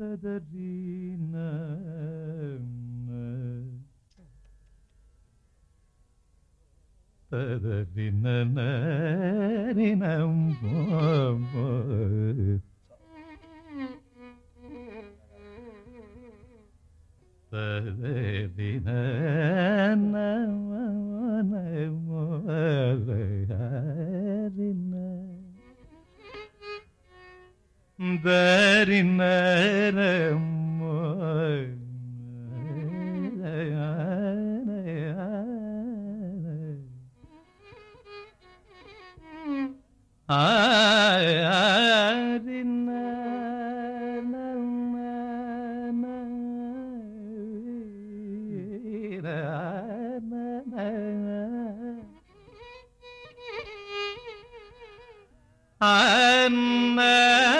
Federine. Federine, nerine, Federine, nerine, തരിനേരം أَنَّا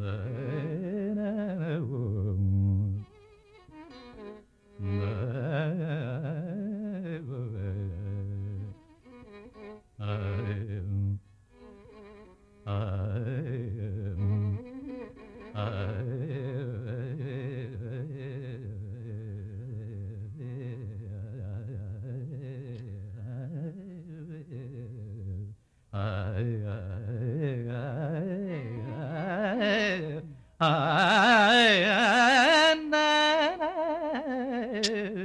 Uh... Yes.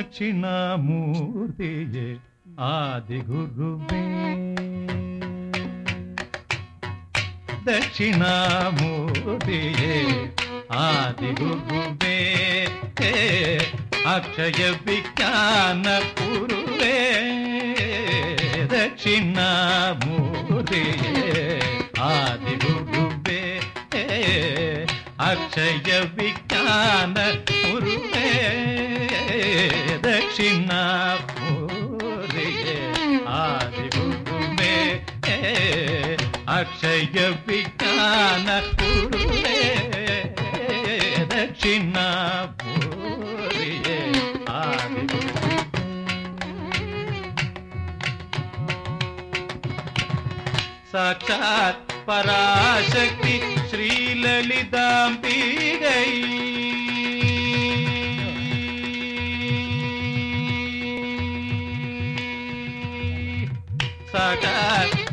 Dakshinamurti आदि गुरुवे। दक्षिणामूर्ति आदि गुरुवे। अक्षय विज्ञान पूर्वे पुरुवे दक्षिणामूर्ति आदि गुरुवे। अक्षय विज्ञान पूर्वे దక్షిణ ఆదిగుమే అక్షయ విజ్ఞాన గురువే దక్షిణ సాక్షాత్ పరాశక్తి శ్రీలలితాంబీగై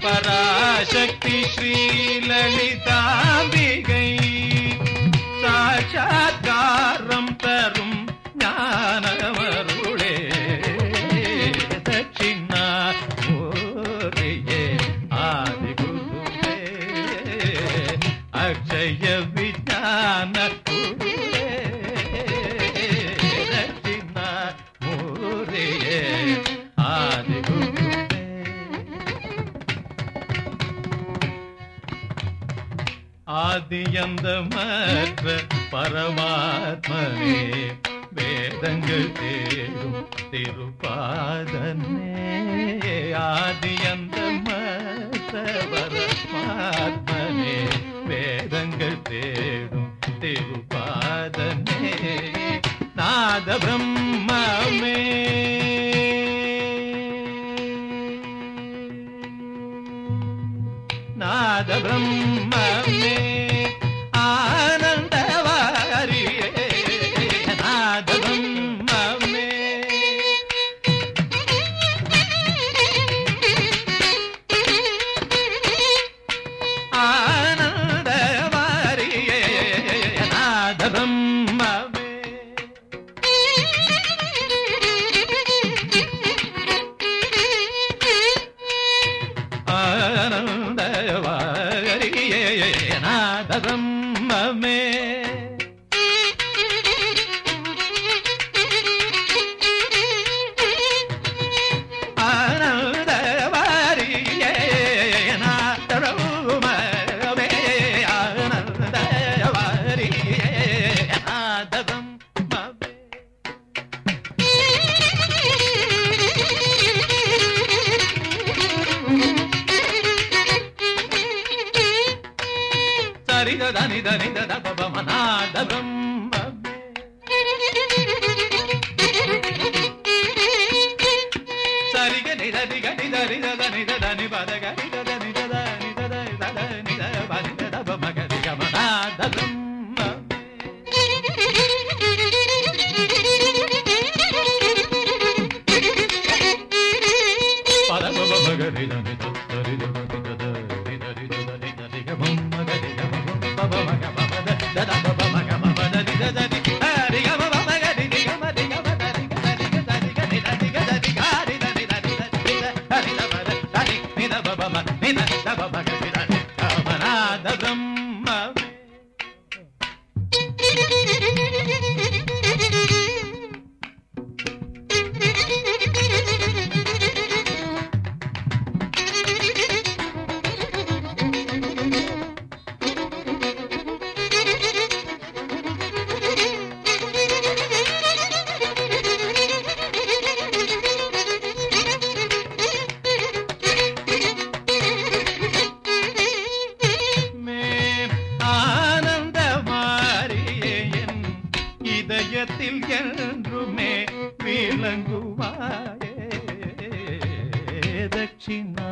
पराशक्ति श्रीललिता ஆதியந்தமற்ற பரமாத்மனே வேதங்கள் தேடும் திருப்பாதனே. ஆதியந்தமற்ற பரமாத்மனே வேதங்கள் தேடும் திருப்பாதனே. நாத பிரம்மமே நாத பிரம்ம में నిద నిద దమ నా దమ da da da ప్రదక్షిణా